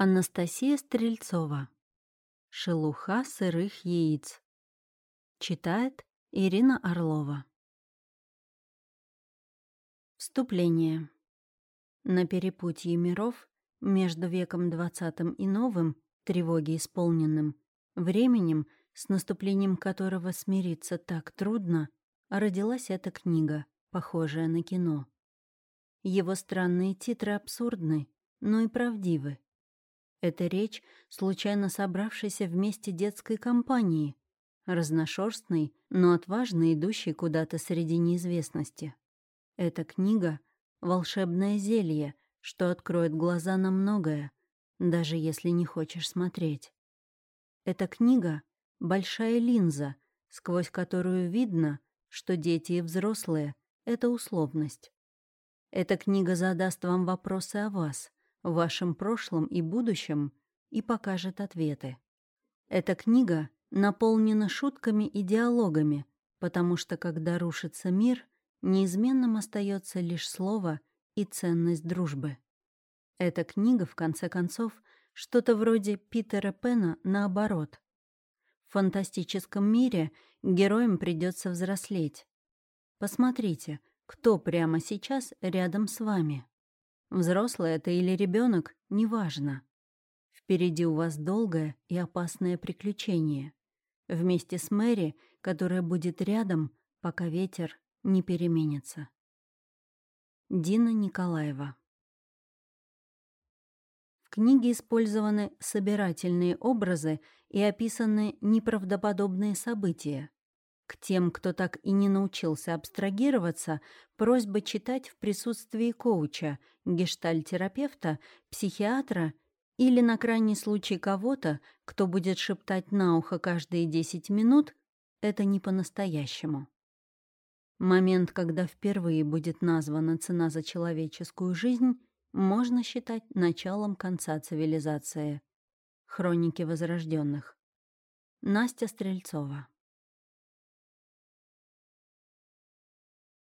Анастасия Стрельцова. Шелуха сырых яиц. Читает Ирина Орлова. Вступление. На перепутье миров между веком двадцатым и новым, тревоги исполненным, временем, с наступлением которого смириться так трудно, родилась эта книга, похожая на кино. Его странные титры абсурдны, но и правдивы. Это речь случайно собравшейся вместе детской компании, разношерстной, но отважно идущей куда-то среди неизвестности. Эта книга — волшебное зелье, что откроет глаза на многое, даже если не хочешь смотреть. Эта книга — большая линза, сквозь которую видно, что дети и взрослые — это условность. Эта книга задаст вам вопросы о вас — в вашем прошлом и будущем и покажет ответы. Эта книга наполнена шутками и диалогами, потому что когда рушится мир, неизменным остается лишь слово и ценность дружбы. Эта книга, в конце концов, что-то вроде Питера Пена наоборот. В фантастическом мире героям придется взрослеть. Посмотрите, кто прямо сейчас рядом с вами. Взрослый это или ребенок, неважно. Впереди у вас долгое и опасное приключение. Вместе с Мэри, которая будет рядом, пока ветер не переменится. Дина Николаева В книге использованы собирательные образы и описаны неправдоподобные события. К тем, кто так и не научился абстрагироваться, просьба читать в присутствии коуча, гештальтерапевта, психиатра или, на крайний случай, кого-то, кто будет шептать на ухо каждые 10 минут, это не по-настоящему. Момент, когда впервые будет названа цена за человеческую жизнь, можно считать началом конца цивилизации. Хроники возрожденных. Настя Стрельцова